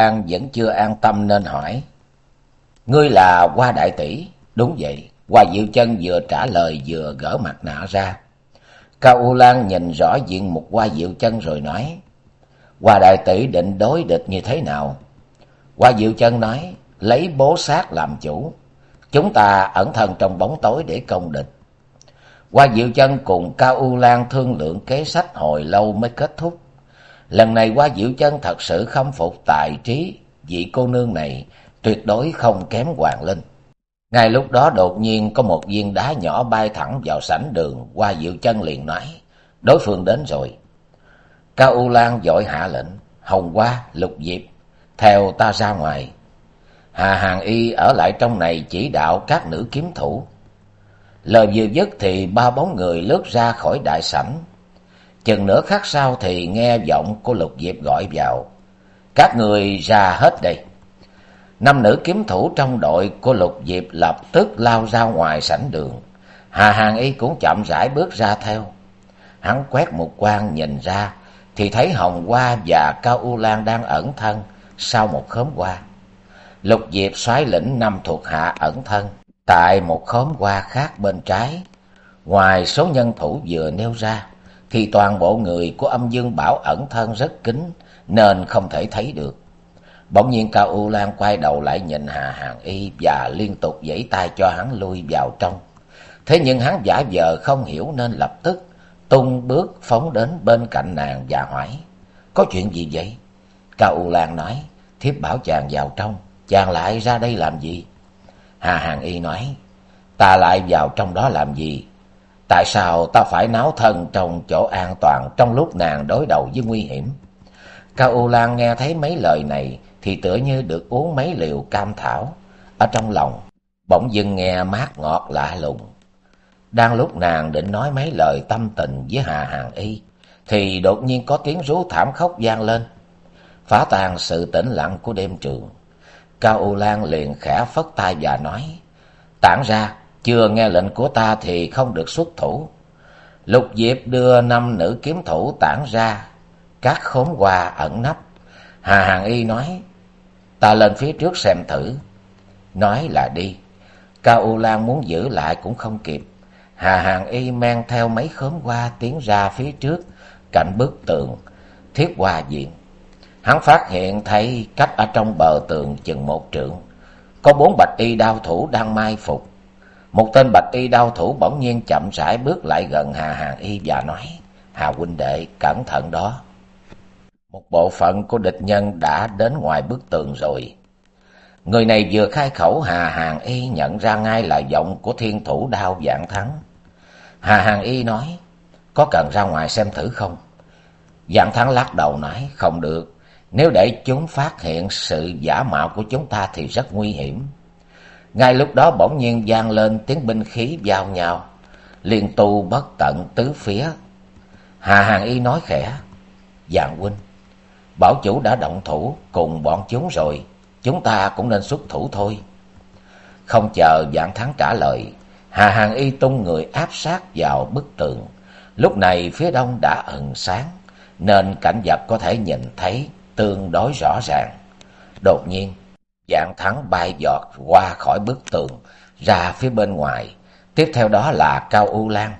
Lan vẫn chưa an tâm nên hỏi. Ngươi là Hoa Đại Tỷ Đúng vậy. Hoa Diệu Chân vừa trả lời vừa gỡ mặt nạ ra. Cao U Lan nhìn rõ diện mục Hoa Diệu Chân rồi nói. Hoa Đại Tỷ định đối địch như thế nào? Hoa Diệu Chân nói. Lấy bố sát làm chủ. Chúng ta ẩn thân trong bóng tối để công địch. Hoa Diệu Chân cùng Cao U Lan thương lượng kế sách hồi lâu mới kết thúc. Lần này qua Diệu Chân thật sự khâm phục tài trí, vị cô nương này tuyệt đối không kém Hoàng Linh. Ngay lúc đó đột nhiên có một viên đá nhỏ bay thẳng vào sảnh đường, qua Diệu Chân liền nói, đối phương đến rồi. Cao U Lan dội hạ lệnh, Hồng Hoa, Lục Diệp, theo ta ra ngoài. Hà Hàng Y ở lại trong này chỉ đạo các nữ kiếm thủ. Lời vừa dứt thì ba bóng người lướt ra khỏi đại sảnh, Chừng nửa khắc sau thì nghe giọng của Lục Diệp gọi vào. Các người ra hết đây. Năm nữ kiếm thủ trong đội của Lục Diệp lập tức lao ra ngoài sảnh đường. Hà Hàng Y cũng chậm rãi bước ra theo. Hắn quét một quan nhìn ra thì thấy Hồng Hoa và Cao U Lan đang ẩn thân sau một khóm hoa. Lục Diệp xoáy lĩnh năm thuộc hạ ẩn thân tại một khóm hoa khác bên trái. Ngoài số nhân thủ vừa nêu ra, thì toàn bộ người của âm dương bảo ẩn thân rất kín nên không thể thấy được. Bỗng nhiên Cao U Lan quay đầu lại nhìn Hà Hàng Y và liên tục giãy tay cho hắn lui vào trong. Thế nhưng hắn giả vờ không hiểu nên lập tức tung bước phóng đến bên cạnh nàng và hỏi. Có chuyện gì vậy? Cao U Lan nói, thiếp bảo chàng vào trong, chàng lại ra đây làm gì? Hà Hàng Y nói, ta lại vào trong đó làm gì? Tại sao ta phải náo thân trong chỗ an toàn trong lúc nàng đối đầu với nguy hiểm? Cao U Lan nghe thấy mấy lời này thì tựa như được uống mấy liều cam thảo. Ở trong lòng, bỗng dưng nghe mát ngọt lạ lùng. Đang lúc nàng định nói mấy lời tâm tình với Hà Hàng Y, thì đột nhiên có tiếng rú thảm khóc vang lên. Phá tan sự tĩnh lặng của đêm trường. Cao U Lan liền khẽ phất tay và nói, tản ra, chưa nghe lệnh của ta thì không được xuất thủ. Lục Diệp đưa năm nữ kiếm thủ tản ra, các khốn hoa ẩn nấp. Hà Hàng Y nói, ta lên phía trước xem thử. Nói là đi. Cao U Lan muốn giữ lại cũng không kịp. Hà Hàng Y men theo mấy khóm hoa tiến ra phía trước, cạnh bức tường, thiết hoa diện. Hắn phát hiện thấy cách ở trong bờ tường chừng một trượng. Có bốn bạch y đao thủ đang mai phục. Một tên bạch y đau thủ bỗng nhiên chậm rãi bước lại gần Hà Hàng Y và nói, Hà huynh đệ, cẩn thận đó. Một bộ phận của địch nhân đã đến ngoài bức tường rồi. Người này vừa khai khẩu Hà Hàng Y nhận ra ngay là giọng của thiên thủ đao dạng thắng. Hà Hàng Y nói, có cần ra ngoài xem thử không? Dạng thắng lắc đầu nói, không được. Nếu để chúng phát hiện sự giả mạo của chúng ta thì rất nguy hiểm. Ngay lúc đó bỗng nhiên vang lên tiếng binh khí giao nhau, liên tu bất tận tứ phía. Hà hàn Y nói khẽ, Dạng huynh, bảo chủ đã động thủ cùng bọn chúng rồi, chúng ta cũng nên xuất thủ thôi. Không chờ dạng thắng trả lời, Hà hàn Y tung người áp sát vào bức tường. Lúc này phía đông đã ẩn sáng, nên cảnh vật có thể nhìn thấy tương đối rõ ràng. Đột nhiên, Dạng thắng bay giọt qua khỏi bức tường, ra phía bên ngoài. Tiếp theo đó là Cao U Lan.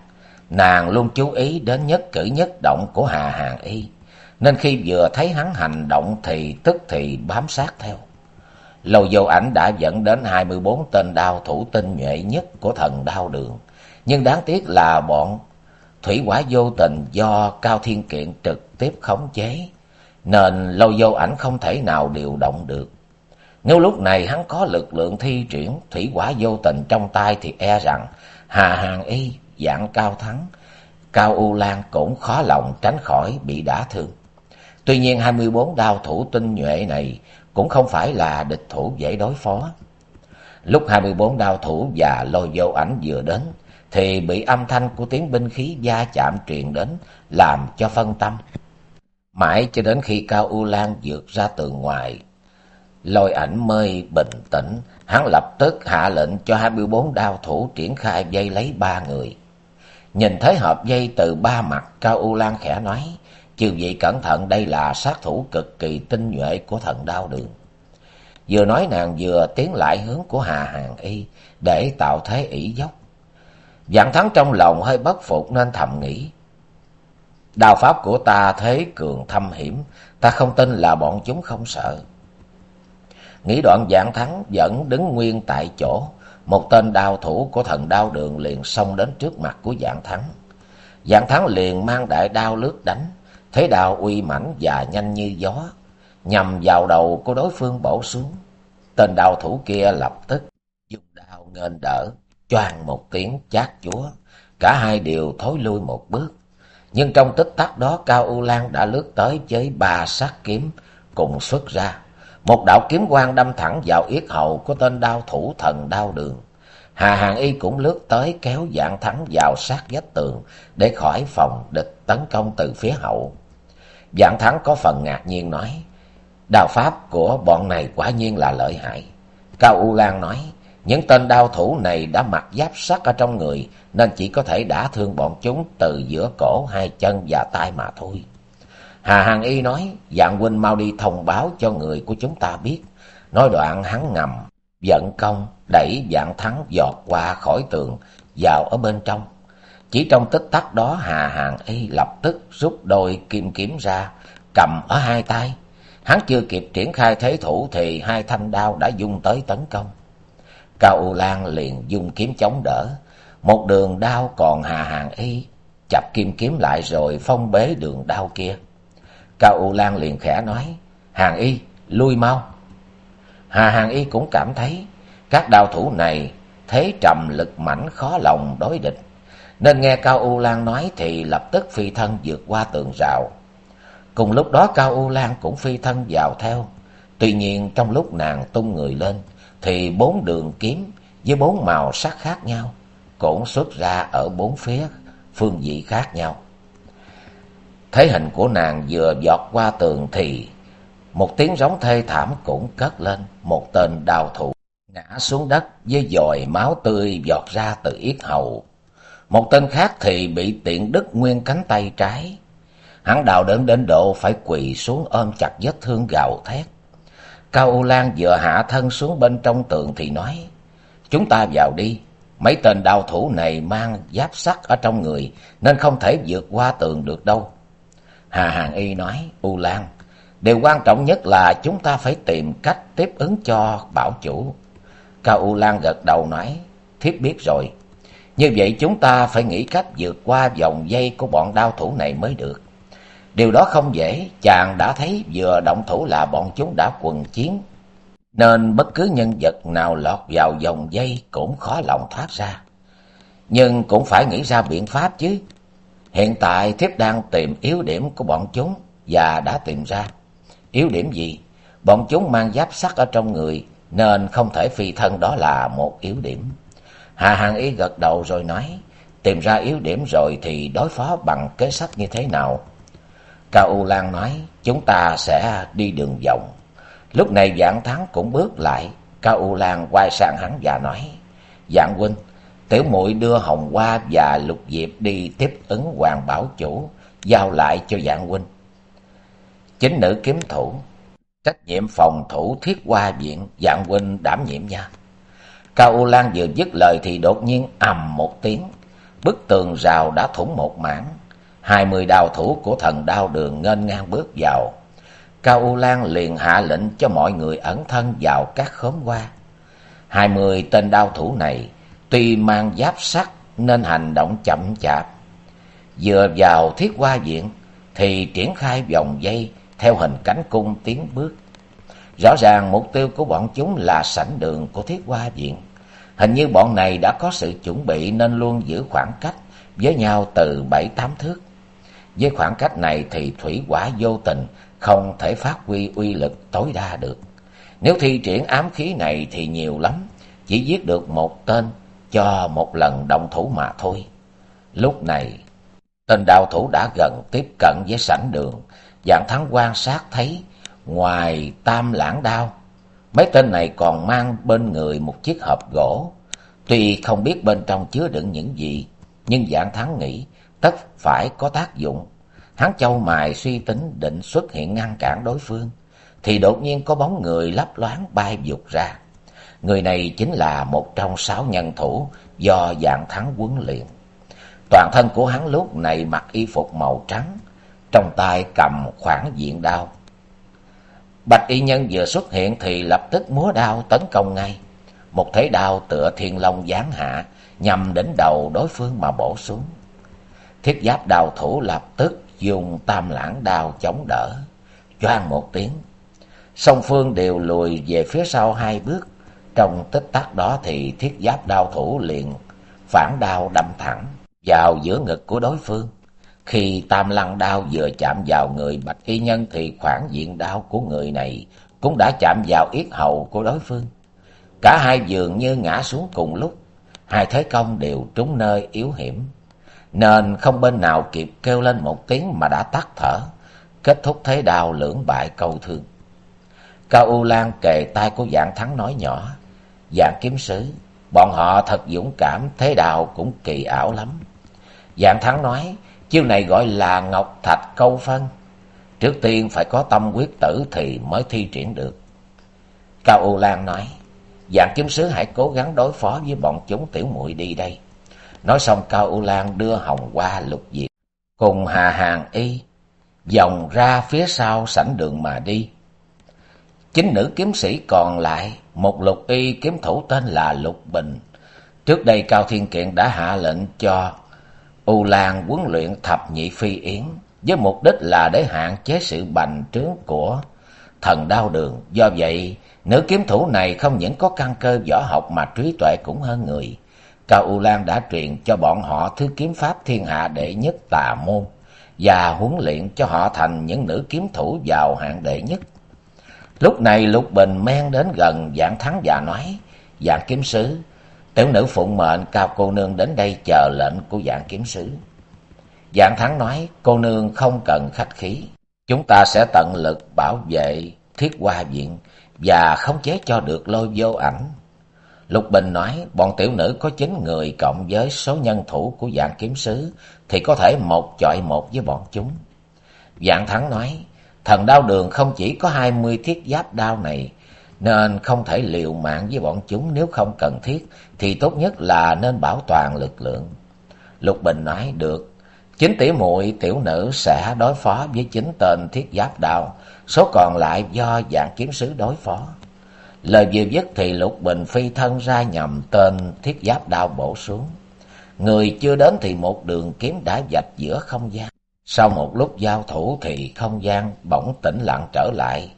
Nàng luôn chú ý đến nhất cử nhất động của Hà Hàng Y. Nên khi vừa thấy hắn hành động thì tức thì bám sát theo. Lâu vô ảnh đã dẫn đến hai mươi bốn tên đao thủ tinh nhuệ nhất của thần đao đường. Nhưng đáng tiếc là bọn thủy quả vô tình do Cao Thiên Kiện trực tiếp khống chế. Nên lâu vô ảnh không thể nào điều động được. Nếu lúc này hắn có lực lượng thi triển thủy quả vô tình trong tay thì e rằng Hà Hàng Y dạng cao thắng Cao U Lan cũng khó lòng tránh khỏi bị đả thương. Tuy nhiên hai mươi bốn đao thủ tinh nhuệ này cũng không phải là địch thủ dễ đối phó. Lúc hai mươi bốn đao thủ và lôi vô ảnh vừa đến, thì bị âm thanh của tiếng binh khí va chạm truyền đến, làm cho phân tâm. Mãi cho đến khi Cao U Lan vượt ra tường ngoài, lôi ảnh mơi bình tĩnh, hắn lập tức hạ lệnh cho hai mươi bốn đao thủ triển khai dây lấy ba người. Nhìn thấy hộp dây từ ba mặt, Cao U Lan khẽ nói, chư vị cẩn thận đây là sát thủ cực kỳ tinh nhuệ của thần đao đường. Vừa nói nàng vừa tiến lại hướng của Hà Hàng Y để tạo thế ỷ dốc. Dạng thắng trong lòng hơi bất phục nên thầm nghĩ. Đào pháp của ta thế cường thâm hiểm, ta không tin là bọn chúng không sợ. Nghĩ đoạn dạng thắng vẫn đứng nguyên tại chỗ, một tên đao thủ của thần đao đường liền xông đến trước mặt của dạng thắng. Dạng thắng liền mang đại đao lướt đánh, thế đao uy mãnh và nhanh như gió, nhằm vào đầu của đối phương bổ xuống. Tên đao thủ kia lập tức dùng đao nghênh đỡ, choàng một tiếng chát chúa. Cả hai đều thối lui một bước. Nhưng trong tích tắc đó Cao U Lan đã lướt tới với ba sát kiếm cùng xuất ra. Một đạo kiếm quang đâm thẳng vào yết hầu của tên đao thủ thần đao đường. Hà Hàng Y cũng lướt tới kéo dạng thắng vào sát vách tường để khỏi phòng địch tấn công từ phía hậu. Dạng thắng có phần ngạc nhiên nói, đao pháp của bọn này quả nhiên là lợi hại. Cao U Lan nói, những tên đao thủ này đã mặc giáp sắt ở trong người nên chỉ có thể đả thương bọn chúng từ giữa cổ, hai chân và tay mà thôi. Hà Hàng Y nói, dạng huynh mau đi thông báo cho người của chúng ta biết. Nói đoạn hắn ngầm, giận công, đẩy dạng thắng giọt qua khỏi tường, vào ở bên trong. Chỉ trong tích tắc đó Hà Hàng Y lập tức rút đôi kim kiếm ra, cầm ở hai tay. Hắn chưa kịp triển khai thế thủ thì hai thanh đao đã dung tới tấn công. Cao U Lan liền dung kiếm chống đỡ. Một đường đao còn Hà Hàng Y chập kim kiếm lại rồi phong bế đường đao kia. Cao U Lan liền khẽ nói, Hàng Y, lui mau. Hà Hàng Y cũng cảm thấy các đào thủ này thế trầm lực mảnh khó lòng đối địch. Nên nghe Cao U Lan nói thì lập tức phi thân vượt qua tường rào. Cùng lúc đó Cao U Lan cũng phi thân vào theo. Tuy nhiên trong lúc nàng tung người lên thì bốn đường kiếm với bốn màu sắc khác nhau cũng xuất ra ở bốn phía phương vị khác nhau. Thấy hình của nàng vừa giọt qua tường thì một tiếng rống thê thảm cũng cất lên, một tên đào thủ ngã xuống đất với dòi máu tươi giọt ra từ yết hầu. Một tên khác thì bị tiện đứt nguyên cánh tay trái. Hắn đào đến đến độ phải quỳ xuống ôm chặt vết thương gào thét. Cao U Lan vừa hạ thân xuống bên trong tường thì nói, chúng ta vào đi. Mấy tên đào thủ này mang giáp sắt ở trong người nên không thể vượt qua tường được đâu. Hà Hàng Y nói, U Lan, điều quan trọng nhất là chúng ta phải tìm cách tiếp ứng cho bảo chủ. Cao U Lan gật đầu nói, thiếp biết rồi. Như vậy chúng ta phải nghĩ cách vượt qua vòng dây của bọn đao thủ này mới được. Điều đó không dễ, chàng đã thấy vừa động thủ là bọn chúng đã quần chiến. Nên bất cứ nhân vật nào lọt vào vòng dây cũng khó lòng thoát ra. Nhưng cũng phải nghĩ ra biện pháp chứ. Hiện tại thiếp đang tìm yếu điểm của bọn chúng và đã tìm ra. Yếu điểm gì? Bọn chúng mang giáp sắt ở trong người nên không thể phi thân đó là một yếu điểm. Hà Hàng Y gật đầu rồi nói, tìm ra yếu điểm rồi thì đối phó bằng kế sách như thế nào? Cao U Lan nói, chúng ta sẽ đi đường vòng. Lúc này Dạng Thắng cũng bước lại, Cao U Lan quay sang hắn và nói, Dạng huynh, tiểu muội đưa Hồng Hoa và Lục Diệp đi tiếp ứng Hoàng Bảo Chủ, giao lại cho Dạng huynh. Chính nữ kiếm thủ, trách nhiệm phòng thủ thiết hoa viện, Dạng huynh đảm nhiệm nha. Cao U Lan vừa dứt lời thì đột nhiên ầm một tiếng, bức tường rào đã thủng một mảng. Hai mươi đào thủ của thần đao đường nghênh ngang bước vào. Cao U Lan liền hạ lệnh cho mọi người ẩn thân vào các khóm hoa. Hai mươi tên đao thủ này tuy mang giáp sắt nên hành động chậm chạp. Vừa vào thiết hoa viện thì triển khai vòng dây theo hình cánh cung tiến bước. Rõ ràng mục tiêu của bọn chúng là sảnh đường của thiết hoa viện. Hình như bọn này đã có sự chuẩn bị nên luôn giữ khoảng cách với nhau từ bảy tám thước. Với khoảng cách này thì thủy quả vô tình không thể phát huy uy lực tối đa được. Nếu thi triển ám khí này thì nhiều lắm, chỉ giết được một tên cho một lần động thủ mà thôi. Lúc này, tên đào thủ đã gần tiếp cận với sảnh đường, dạng thắng quan sát thấy ngoài tam lãng đao, mấy tên này còn mang bên người một chiếc hộp gỗ. Tuy không biết bên trong chứa đựng những gì, nhưng dạng thắng nghĩ tất phải có tác dụng. Hắn châu mài suy tính định xuất hiện ngăn cản đối phương, thì đột nhiên có bóng người lấp loáng bay vụt ra. Người này chính là một trong sáu nhân thủ do dạng thắng huấn luyện. Toàn thân của hắn lúc này mặc y phục màu trắng, trong tay cầm khoảng diện đao. Bạch y nhân vừa xuất hiện thì lập tức múa đao tấn công ngay. Một thế đao tựa thiên long giáng hạ, nhằm đến đầu đối phương mà bổ xuống. Thiết giáp đào thủ lập tức dùng tam lãng đao chống đỡ. Choang một tiếng. Song phương đều lùi về phía sau hai bước. Trong tích tắc đó thì thiết giáp đao thủ liền phản đao đâm thẳng vào giữa ngực của đối phương. Khi tam lăng đao vừa chạm vào người bạch y nhân thì khoảng diện đao của người này cũng đã chạm vào yết hầu của đối phương. Cả hai dường như ngã xuống cùng lúc, hai thế công đều trúng nơi yếu hiểm. Nên không bên nào kịp kêu lên một tiếng mà đã tắt thở, kết thúc thế đao lưỡng bại câu thương. Cao U Lan kề tay của dạng thắng nói nhỏ, dạng kiếm sứ, bọn họ thật dũng cảm, thế đạo cũng kỳ ảo lắm. Dạng thắng nói, chiêu này gọi là ngọc thạch câu phân. Trước tiên phải có tâm quyết tử thì mới thi triển được. Cao U Lan nói, dạng kiếm sứ hãy cố gắng đối phó với bọn chúng tiểu muội đi đây. Nói xong Cao U Lan đưa hồng qua lục diệp, cùng Hà Hàng Y, vòng ra phía sau sảnh đường mà đi. Chính nữ kiếm sĩ còn lại, một lục y kiếm thủ tên là Lục Bình. Trước đây Cao Thiên Kiện đã hạ lệnh cho U Lan huấn luyện thập nhị phi yến, với mục đích là để hạn chế sự bành trướng của thần đao đường. Do vậy, nữ kiếm thủ này không những có căn cơ võ học mà trí tuệ cũng hơn người. Cao U Lan đã truyền cho bọn họ thứ kiếm pháp thiên hạ đệ nhất tà môn và huấn luyện cho họ thành những nữ kiếm thủ vào hạng đệ nhất. Lúc này Lục Bình men đến gần dạng thắng và nói, dạng kiếm sứ, tiểu nữ phụng mệnh cao cô nương đến đây chờ lệnh của dạng kiếm sứ. Dạng thắng nói, cô nương không cần khách khí, chúng ta sẽ tận lực bảo vệ thiết hoa viện và khống chế cho được lôi vô ảnh. Lục Bình nói, bọn tiểu nữ có chín người cộng với số nhân thủ của dạng kiếm sứ, thì có thể một chọi một với bọn chúng. Dạng thắng nói, Thần đao đường không chỉ có hai mươi thiết giáp đao này, nên không thể liều mạng với bọn chúng nếu không cần thiết, thì tốt nhất là nên bảo toàn lực lượng. Lục Bình nói được, chính tỷ muội tiểu nữ sẽ đối phó với chính tên thiết giáp đao, số còn lại do dạng kiếm sứ đối phó. Lời vừa dứt thì Lục Bình phi thân ra nhằm tên thiết giáp đao bổ xuống. Người chưa đến thì một đường kiếm đã dạch giữa không gian. Sau một lúc giao thủ thì không gian bỗng tĩnh lặng trở lại.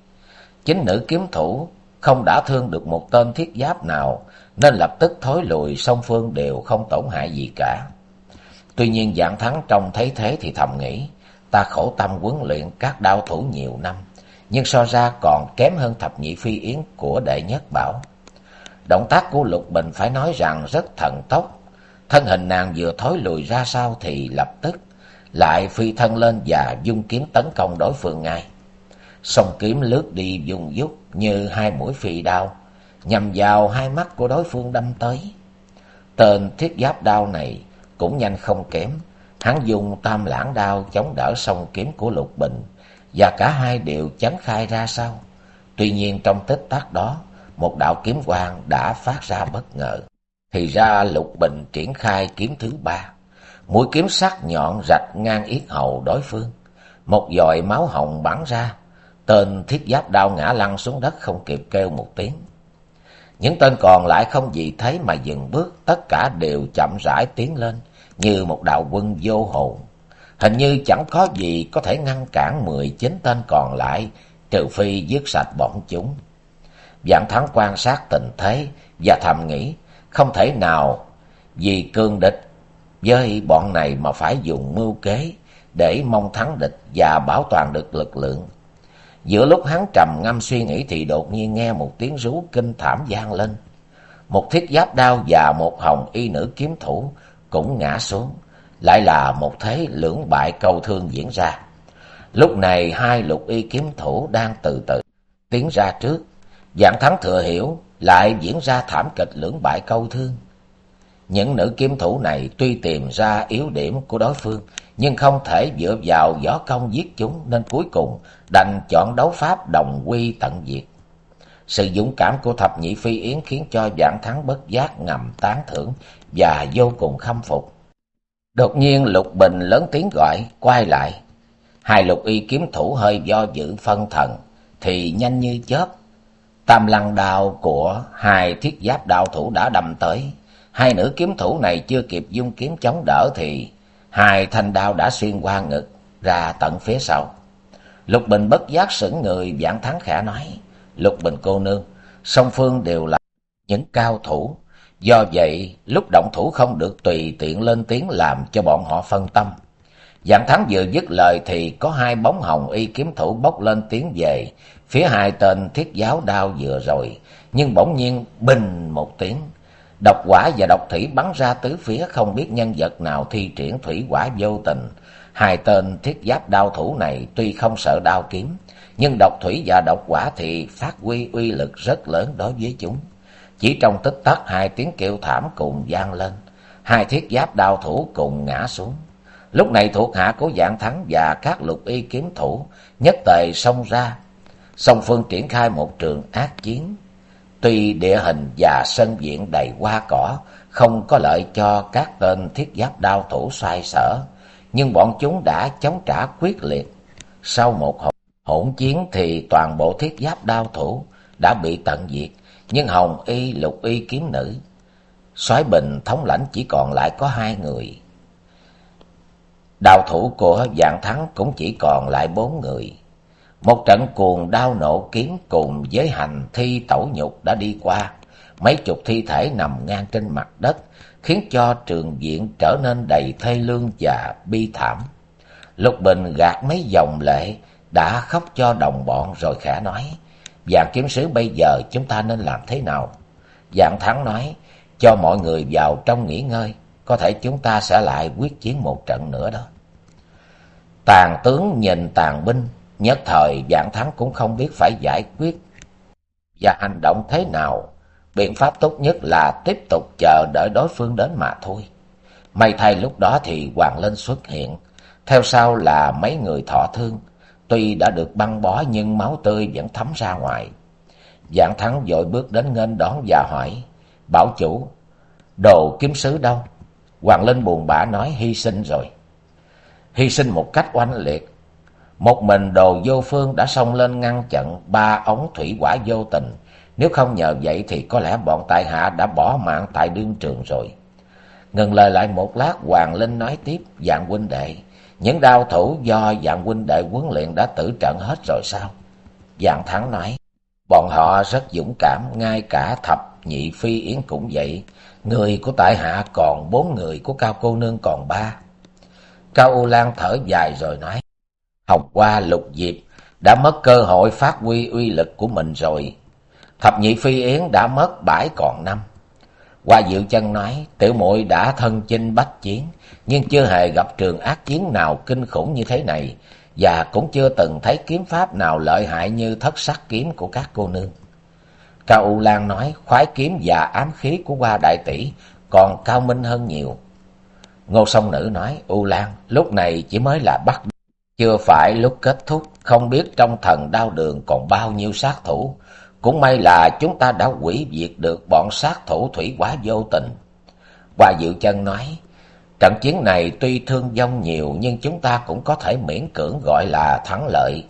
Chính nữ kiếm thủ không đã thương được một tên thiết giáp nào, nên lập tức thối lùi song phương đều không tổn hại gì cả. Tuy nhiên dạng thắng trong thấy thế thì thầm nghĩ, ta khổ tâm huấn luyện các đao thủ nhiều năm, nhưng so ra còn kém hơn thập nhị phi yến của đệ nhất bảo. Động tác của Lục Bình phải nói rằng rất thần tốc, thân hình nàng vừa thối lùi ra sau thì lập tức lại phi thân lên và dung kiếm tấn công đối phương ngay. Song kiếm lướt đi dùng dút như hai mũi phi đao, nhằm vào hai mắt của đối phương đâm tới. Tên thiết giáp đao này cũng nhanh không kém, hắn dùng tam lãng đao chống đỡ song kiếm của Lục Bình, và cả hai đều chấn khai ra sau. Tuy nhiên trong tích tắc đó, một đạo kiếm quang đã phát ra bất ngờ. Thì ra Lục Bình triển khai kiếm thứ ba mũi kiếm sắc nhọn rạch ngang yết hầu đối phương. Một dòi máu hồng bắn ra, tên thiết giáp đao ngã lăn xuống đất không kịp kêu một tiếng. Những tên còn lại không gì thấy mà dừng bước, tất cả đều chậm rãi tiến lên, như một đạo quân vô hồn. Hình như chẳng có gì có thể ngăn cản mười chín tên còn lại, trừ phi giết sạch bọn chúng. Dạng thắng quan sát tình thế và thầm nghĩ, không thể nào vì cương địch với bọn này mà phải dùng mưu kế để mong thắng địch và bảo toàn được lực lượng. Giữa lúc hắn trầm ngâm suy nghĩ thì đột nhiên nghe một tiếng rú kinh thảm vang lên. Một thiết giáp đao và một hồng y nữ kiếm thủ cũng ngã xuống, lại là một thế lưỡng bại câu thương diễn ra. Lúc này hai lục y kiếm thủ đang từ từ tiến ra trước, dạng thắng thừa hiểu lại diễn ra thảm kịch lưỡng bại câu thương. Những nữ kiếm thủ này tuy tìm ra yếu điểm của đối phương, nhưng không thể dựa vào võ công giết chúng nên cuối cùng đành chọn đấu pháp đồng quy tận diệt. Sự dũng cảm của thập nhị phi yến khiến cho vạn thắng bất giác ngầm tán thưởng và vô cùng khâm phục. Đột nhiên Lục Bình lớn tiếng gọi, quay lại. Hai lục y kiếm thủ hơi do dự phân thần, thì nhanh như chớp. Tam lăng đao của hai thiết giáp đao thủ đã đâm tới. Hai nữ kiếm thủ này chưa kịp dung kiếm chống đỡ thì hai thanh đao đã xuyên qua ngực ra tận phía sau. Lục Bình bất giác sững người giảng thắng khả nói. Lục Bình cô nương, song phương đều là những cao thủ. Do vậy, lúc động thủ không được tùy tiện lên tiếng làm cho bọn họ phân tâm. Giảng thắng vừa dứt lời thì có hai bóng hồng y kiếm thủ bốc lên tiếng về phía hai tên thiết giáo đao vừa rồi. Nhưng bỗng nhiên bình một tiếng, độc quả và độc thủy bắn ra tứ phía không biết nhân vật nào thi triển thủy quả vô tình. Hai tên thiết giáp đao thủ này tuy không sợ đao kiếm, nhưng độc thủy và độc quả thì phát huy uy lực rất lớn đối với chúng. Chỉ trong tích tắc hai tiếng kêu thảm cùng vang lên, hai thiết giáp đao thủ cùng ngã xuống. Lúc này thuộc hạ của dạng thắng và các lục y kiếm thủ nhất tề xông ra, song phương triển khai một trường ác chiến. Tuy địa hình và sân viện đầy hoa cỏ không có lợi cho các tên thiết giáp đao thủ xoay sở, nhưng bọn chúng đã chống trả quyết liệt. Sau một hỗn chiến thì toàn bộ thiết giáp đao thủ đã bị tận diệt, nhưng hồng y lục y kiếm nữ soái bình thống lãnh chỉ còn lại có hai người đào thủ của dạng thắng cũng chỉ còn lại bốn người một trận cuồng đau nổ kiếm cùng với hành thi tẩu nhục đã đi qua. Mấy chục thi thể nằm ngang trên mặt đất, khiến cho trường diện trở nên đầy thê lương và bi thảm. Lục bình gạt mấy dòng lệ, đã khóc cho đồng bọn rồi khả nói dạng kiếm sứ, bây giờ chúng ta nên làm thế nào? Dạng thắng nói, cho mọi người vào trong nghỉ ngơi, có thể chúng ta sẽ lại quyết chiến một trận nữa đó. Tàn tướng nhìn tàn binh nhất thời dạng thắng cũng không biết phải giải quyết. Và hành động thế nào? Biện pháp tốt nhất là tiếp tục chờ đợi đối phương đến mà thôi. May thay lúc đó thì hoàng linh xuất hiện. Theo sau là mấy người thọ thương. Tuy đã được băng bó nhưng máu tươi vẫn thấm ra ngoài. Dạng thắng vội bước đến nghênh đón và hỏi, bảo chủ, đồ kiếm sứ đâu? Hoàng linh buồn bã nói, hy sinh rồi. Hy sinh một cách oanh liệt một mình đồ vô phương đã xông lên ngăn chặn ba ống thủy quả vô tình. Nếu không nhờ vậy thì có lẽ bọn tại hạ đã bỏ mạng tại đương trường rồi. Ngừng lời lại một lát, hoàng linh nói tiếp, dạng huynh đệ, những đao thủ do dạng huynh đệ huấn luyện đã tử trận hết rồi sao? Dạng thắng nói, bọn họ rất dũng cảm, ngay cả thập nhị phi yến cũng vậy. Người của tại hạ còn bốn người, của cao cô nương còn ba. Cao u lan thở dài rồi nói Học qua lục diệp, đã mất cơ hội phát huy uy lực của mình rồi. Thập nhị phi yến đã mất bãi còn năm. Qua diệu chân nói, tiểu muội đã thân chinh bách chiến, nhưng chưa hề gặp trường ác chiến nào kinh khủng như thế này, và cũng chưa từng thấy kiếm pháp nào lợi hại như thất sắc kiếm của các cô nương. Cao u lan nói, khoái kiếm và ám khí của qua đại tỷ còn cao minh hơn nhiều. Ngô song nữ nói, u lan, lúc này chỉ mới là bắt chưa phải lúc kết thúc, không biết trong thần đao đường còn bao nhiêu sát thủ. Cũng may là chúng ta đã hủy diệt được bọn sát thủ thủy quá vô tình. Hoa diệu chân nói, trận chiến này tuy thương vong nhiều, nhưng chúng ta cũng có thể miễn cưỡng gọi là thắng lợi.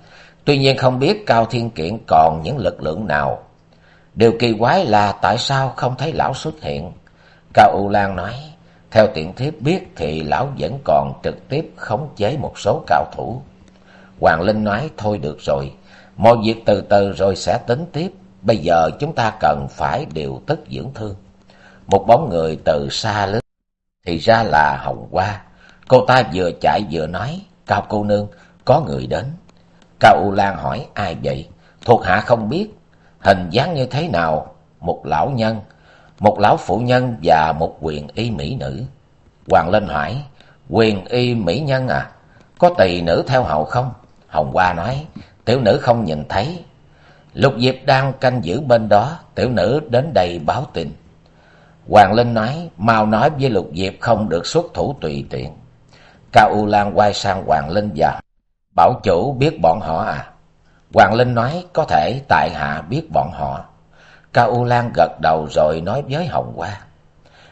Tuy nhiên không biết cao thiên kiện còn những lực lượng nào. Điều kỳ quái là tại sao không thấy lão xuất hiện? Cao u lan nói theo tiện thiếp biết thì lão vẫn còn trực tiếp khống chế một số cao thủ. Hoàng linh nói, thôi được rồi, mọi việc từ từ rồi sẽ tính tiếp. Bây giờ chúng ta cần phải điều tức dưỡng thương một bóng người từ xa lướt thì ra là hồng hoa. Cô ta vừa chạy vừa nói, cao cô nương, có người đến. Cao u lan hỏi, ai vậy? Thuộc hạ không biết. Hình dáng như thế nào? Một lão nhân một lão phụ nhân và một quyền y mỹ nữ. Hoàng linh hỏi, quyền y mỹ nhân à có tỳ nữ theo hầu không? Hồng hoa nói, tiểu nữ không nhìn thấy. Lục diệp đang canh giữ bên đó, tiểu nữ đến đây báo tin. Hoàng linh nói, mau nói với lục diệp không được xuất thủ tùy tiện. Cao u lan quay sang hoàng linh và bảo chủ biết bọn họ à. Hoàng linh nói, có thể tại hạ biết bọn họ cao u lan gật đầu rồi nói với hồng hoa,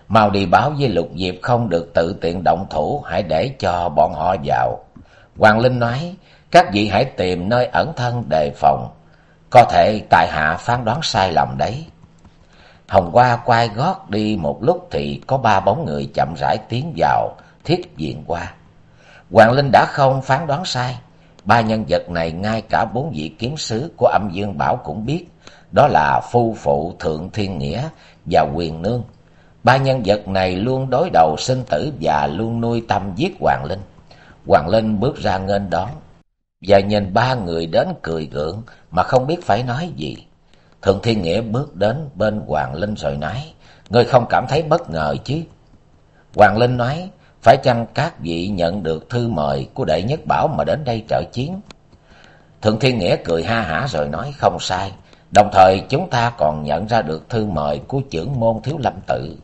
mau đi báo với lục diệp không được tự tiện động thủ, hãy để cho bọn họ vào. Hoàng linh nói, các vị hãy tìm nơi ẩn thân đề phòng, có thể tại hạ phán đoán sai lầm đấy. Hồng hoa quay gót đi một lúc thì có ba bóng người chậm rãi tiến vào thiết diện qua. Hoàng linh đã không phán đoán sai, ba nhân vật này ngay cả bốn vị kiếm sứ của âm dương bảo cũng biết đó là phu phụ thượng thiên nghĩa và quyền nương. Ba nhân vật này luôn đối đầu sinh tử và luôn nuôi tâm giết hoàng linh. Hoàng linh bước ra nghênh đón và nhìn ba người đến cười gượng mà không biết phải nói gì. Thượng thiên nghĩa bước đến bên hoàng linh rồi nói, ngươi không cảm thấy bất ngờ chứ? Hoàng linh nói, phải chăng các vị nhận được thư mời của đệ nhất bảo mà đến đây trợ chiến? Thượng thiên nghĩa cười ha hả rồi nói, không sai đồng thời, chúng ta còn nhận ra được thư mời của trưởng môn thiếu lâm tự.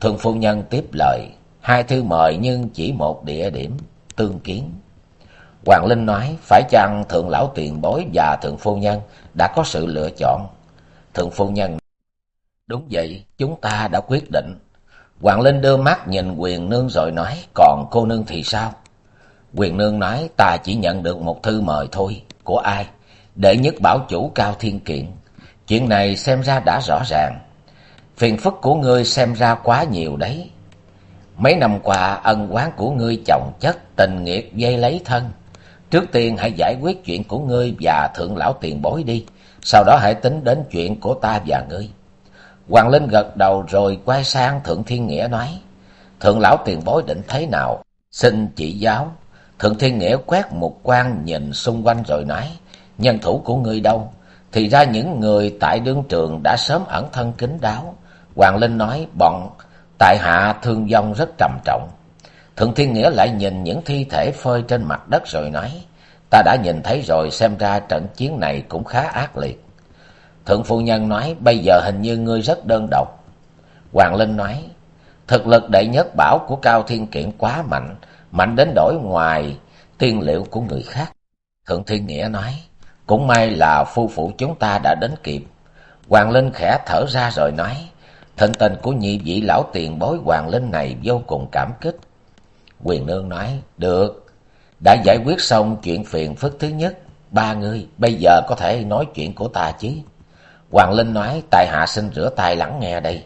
Thường phu nhân tiếp lời, hai thư mời nhưng chỉ một địa điểm, tương kiến. Hoàng linh nói, phải chăng thượng lão tiền bối và thượng phu nhân đã có sự lựa chọn? Thượng phu nhân, đúng vậy, chúng ta đã quyết định. Hoàng linh đưa mắt nhìn quyền nương rồi nói, còn cô nương thì sao? Quyền nương nói, ta chỉ nhận được một thư mời thôi, của ai? Đệ nhất bảo chủ cao thiên kiện. Chuyện này xem ra đã rõ ràng. Phiền phức của ngươi xem ra quá nhiều đấy. Mấy năm qua, ân oán của ngươi chồng chất, tình nghiệt dây lấy thân. Trước tiên hãy giải quyết chuyện của ngươi và thượng lão tiền bối đi. Sau đó hãy tính đến chuyện của ta và ngươi. Hoàng linh gật đầu rồi quay sang thượng thiên nghĩa nói, thượng lão tiền bối định thế nào? Xin chỉ giáo. Thượng thiên nghĩa quét một quan nhìn xung quanh rồi nói nhân thủ của ngươi đâu? Thì ra những người tại đương trường đã sớm ẩn thân kín đáo. Hoàng linh nói, bọn tại hạ thương vong rất trầm trọng. Thượng thiên nghĩa lại nhìn những thi thể phơi trên mặt đất rồi nói, ta đã nhìn thấy rồi, xem ra trận chiến này cũng khá ác liệt. Thượng phu nhân nói, bây giờ hình như ngươi rất đơn độc. Hoàng linh nói, thực lực đệ nhất bảo của cao thiên kiện quá mạnh mạnh đến đổi ngoài tiên liệu của người khác. Thượng thiên nghĩa nói cũng may là phu phụ chúng ta đã đến kịp. Hoàng linh khẽ thở ra rồi nói thịnh tình của nhị vị lão tiền bối hoàng linh này vô cùng cảm kích. Quyền nương nói, được, đã giải quyết xong chuyện phiền phức thứ nhất, ba người bây giờ có thể nói chuyện của ta chứ. Hoàng linh nói, tại hạ xin rửa tay lắng nghe đây.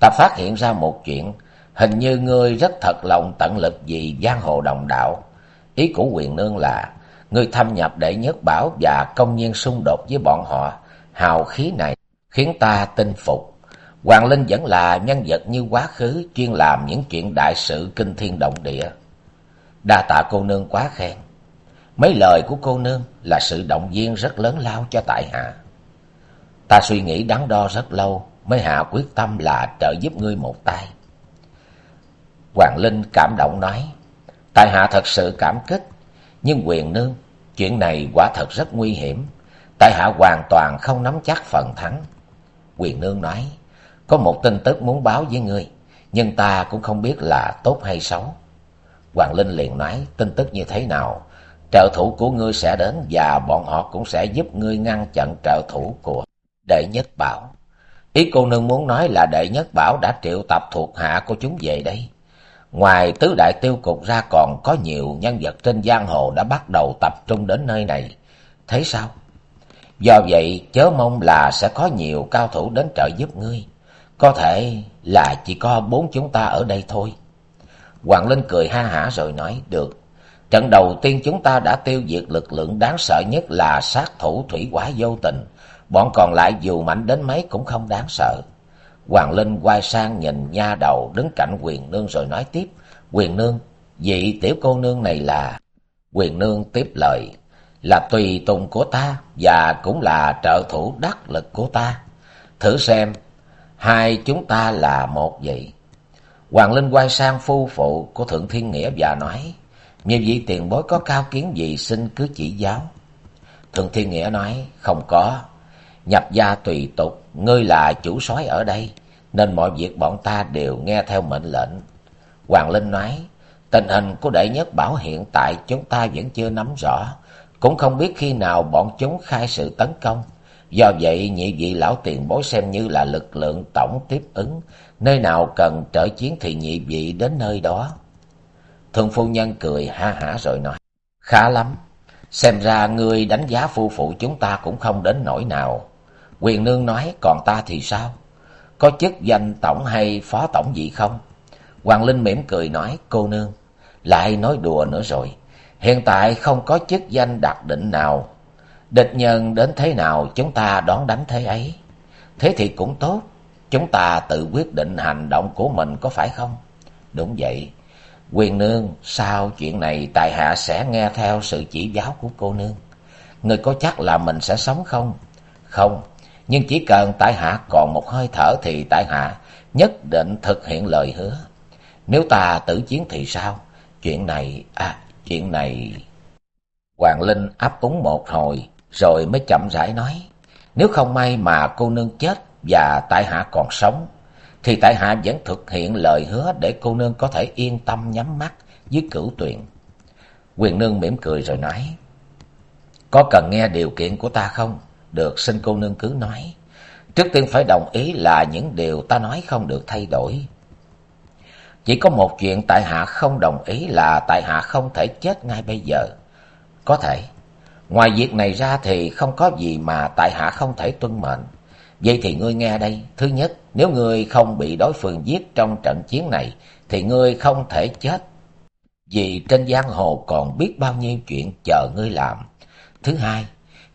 Ta phát hiện ra một chuyện, hình như ngươi rất thật lòng tận lực vì giang hồ đồng đạo. Ý của quyền nương là ngươi thâm nhập đệ nhất bảo và công nhiên xung đột với bọn họ. Hào khí này khiến ta tin phục. Hoàng linh vẫn là nhân vật như quá khứ, chuyên làm những chuyện đại sự kinh thiên động địa. Đa tạ cô nương quá khen. Mấy lời của cô nương là sự động viên rất lớn lao cho tại hạ. Ta suy nghĩ đắn đo rất lâu, mới hạ quyết tâm là trợ giúp ngươi một tay. Hoàng linh cảm động nói, tại hạ thật sự cảm kích nhưng quyền nương, chuyện này quả thật rất nguy hiểm. Tại hạ hoàn toàn không nắm chắc phần thắng. Quyền nương nói, có một tin tức muốn báo với ngươi, nhưng ta cũng không biết là tốt hay xấu. Hoàng linh liền nói, tin tức như thế nào? Trợ thủ của ngươi sẽ đến và bọn họ cũng sẽ giúp ngươi ngăn chặn trợ thủ của đệ nhất bảo. Ý cô nương muốn nói là đệ nhất bảo đã triệu tập thuộc hạ của chúng về đây ngoài tứ đại tiêu cục ra còn có nhiều nhân vật trên giang hồ đã bắt đầu tập trung đến nơi này. Thế sao? Do vậy, chớ mong là sẽ có nhiều cao thủ đến trợ giúp ngươi. Có thể là chỉ có bốn chúng ta ở đây thôi. Hoàng linh cười ha hả rồi nói, được. Trận đầu tiên chúng ta đã tiêu diệt lực lượng đáng sợ nhất là sát thủ thủy quả vô tình. Bọn còn lại dù mạnh đến mấy cũng không đáng sợ. Hoàng Linh quay sang nhìn nha đầu đứng cạnh quyền nương rồi nói tiếp. Quyền nương, vị tiểu cô nương này là... Quyền nương tiếp lời là tùy tùng của ta và cũng là trợ thủ đắc lực của ta. Thử xem, hai chúng ta là một vậy. Hoàng Linh quay sang phu phụ của Thượng Thiên Nghĩa và nói, như vị tiền bối có cao kiến gì xin cứ chỉ giáo. Thượng Thiên Nghĩa nói, không có, nhập gia tùy tục, ngươi là chủ soái ở đây, nên mọi việc bọn ta đều nghe theo mệnh lệnh. Hoàng Linh nói, tình hình của đệ nhất bảo hiện tại chúng ta vẫn chưa nắm rõ, cũng không biết khi nào bọn chúng khai sự tấn công. Do vậy, nhị vị lão tiền bối xem như là lực lượng tổng tiếp ứng, nơi nào cần trợ chiến thì nhị vị đến nơi đó. thượng phu nhân cười ha hả rồi nói, khá lắm, xem ra ngươi đánh giá phu phụ chúng ta cũng không đến nỗi nào. Quyền nương nói, còn ta thì sao? Có chức danh tổng hay phó tổng gì không? Hoàng Linh mỉm cười nói, cô nương, lại nói đùa nữa rồi. Hiện tại không có chức danh đặc định nào. Địch nhân đến thế nào chúng ta đón đánh thế ấy. Thế thì cũng tốt. Chúng ta tự quyết định hành động của mình có phải không? Đúng vậy. Quyền nương, sao chuyện này tài hạ sẽ nghe theo sự chỉ giáo của cô nương? Người có chắc là mình sẽ sống không? Không, nhưng chỉ cần tại hạ còn một hơi thở thì tại hạ nhất định thực hiện lời hứa. Nếu ta tử chiến thì sao? Chuyện này, à, chuyện này... Hoàng Linh áp úng một hồi, rồi mới chậm rãi nói. Nếu không may mà cô nương chết và tại hạ còn sống, thì tại hạ vẫn thực hiện lời hứa để cô nương có thể yên tâm nhắm mắt với cửu tuyền. Quyền nương mỉm cười rồi nói. Có cần nghe điều kiện của ta không? Được xin cô nương cứ nói. Trước tiên phải đồng ý là những điều ta nói không được thay đổi. Chỉ có một chuyện tại hạ không đồng ý là tại hạ không thể chết ngay bây giờ. Có thể. Ngoài việc này ra thì không có gì mà tại hạ không thể tuân mệnh. Vậy thì ngươi nghe đây. Thứ nhất, nếu ngươi không bị đối phương giết trong trận chiến này, thì ngươi không thể chết. Vì trên giang hồ còn biết bao nhiêu chuyện chờ ngươi làm. Thứ hai,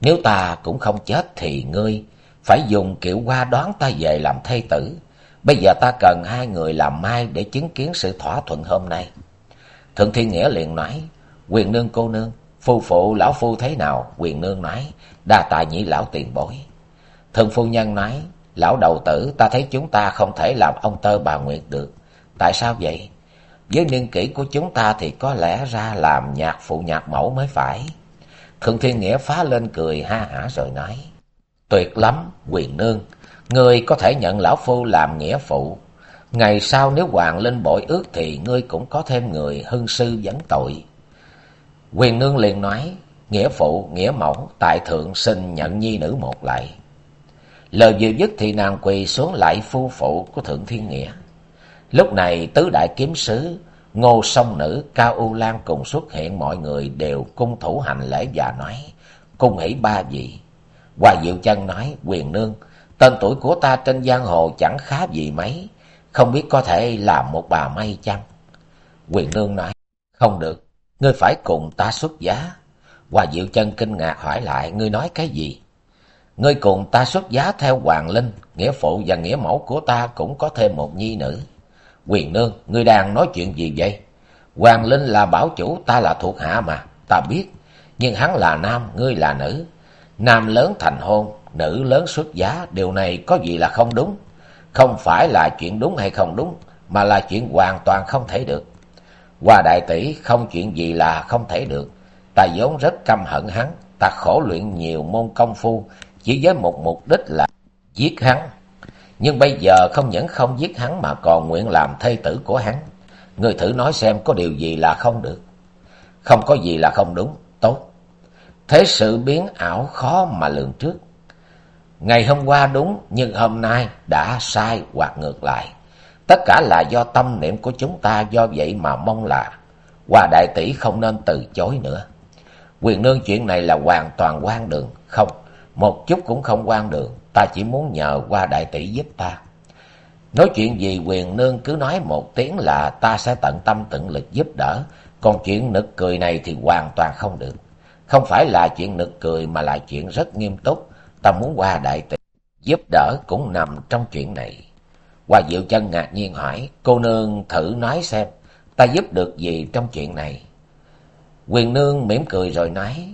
nếu ta cũng không chết thì ngươi phải dùng kiểu qua đoán ta về làm thê tử. Bây giờ ta cần hai người làm mai để chứng kiến sự thỏa thuận hôm nay. Thượng Thiên Nghĩa liền nói, quyền nương cô nương, phu phụ lão phu thế nào? Quyền nương nói, đa tài nhị lão tiền bối. Thượng phu nhân nói, lão đầu tử ta thấy chúng ta không thể làm ông tơ bà Nguyệt được. Tại sao vậy? Với niên kỷ của chúng ta thì có lẽ ra làm nhạc phụ nhạc mẫu mới phải khương Thiên Nghĩa phá lên cười ha hả rồi nói. Tuyệt lắm, quyền nương. Ngươi có thể nhận lão phu làm nghĩa phụ. Ngày sau nếu hoàng lên bội ước thì ngươi cũng có thêm người hưng sư dẫn tội. Quyền nương liền nói, nghĩa phụ, nghĩa mẫu, tại thượng xin nhận nhi nữ một lại. Lời vừa dứt thì nàng quỳ xuống lại phu phụ của Thượng Thiên Nghĩa. Lúc này tứ đại kiếm sứ, ngô song nữ, cao u lan cùng xuất hiện mọi người đều cung thủ hành lễ và nói, cung hỷ ba vị. Hoa Diệu Chân nói, quyền nương, tên tuổi của ta trên giang hồ chẳng khá gì mấy, không biết có thể làm một bà may chăng? Quyền nương nói, không được, ngươi phải cùng ta xuất giá. Hoa Diệu Chân kinh ngạc hỏi lại, ngươi nói cái gì? Ngươi cùng ta xuất giá theo Hoàng Linh, nghĩa phụ và nghĩa mẫu của ta cũng có thêm một nhi nữ. Quyền nương, ngươi đang nói chuyện gì vậy? Hoàng Linh là bảo chủ, ta là thuộc hạ mà, ta biết. Nhưng hắn là nam, ngươi là nữ. Nam lớn thành hôn, nữ lớn xuất giá, điều này có gì là không đúng. Không phải là chuyện đúng hay không đúng, mà là chuyện hoàn toàn không thể được. Qua đại tỷ không chuyện gì là không thể được. Ta vốn rất căm hận hắn, ta khổ luyện nhiều môn công phu, chỉ với một mục đích là giết hắn. Nhưng bây giờ không những không giết hắn mà còn nguyện làm thê tử của hắn. Người thử nói xem có điều gì là không được. Không có gì là không đúng, tốt. Thế sự biến ảo khó mà lường trước. Ngày hôm qua đúng, nhưng hôm nay đã sai hoặc ngược lại. Tất cả là do tâm niệm của chúng ta, do vậy mà mong là Hòa đại tỷ không nên từ chối nữa. Quyền nương chuyện này là hoàn toàn quan đường, không, một chút cũng không quan đường, ta chỉ muốn nhờ qua đại tỷ giúp ta. Nói chuyện gì quyền nương cứ nói một tiếng là ta sẽ tận tâm tận lực giúp đỡ, còn chuyện nực cười này thì hoàn toàn không được. Không phải là chuyện nực cười mà là chuyện rất nghiêm túc, ta muốn qua đại tỷ. Giúp đỡ cũng nằm trong chuyện này. Hoa Diệu Chân ngạc nhiên hỏi, cô nương thử nói xem, ta giúp được gì trong chuyện này? Quyền nương mỉm cười rồi nói,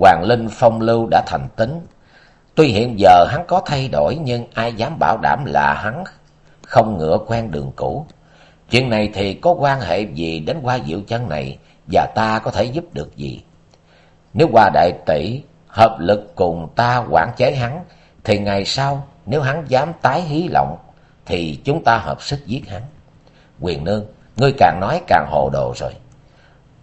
Hoàng Linh phong lưu đã thành tính. Tuy hiện giờ hắn có thay đổi nhưng ai dám bảo đảm là hắn không ngựa quen đường cũ. Chuyện này thì có quan hệ gì đến qua Diệu Chân này và ta có thể giúp được gì? Nếu qua Đại Tỷ hợp lực cùng ta quản chế hắn, thì ngày sau nếu hắn dám tái hí lộng, thì chúng ta hợp sức giết hắn. Quyền nương, ngươi càng nói càng hồ đồ rồi.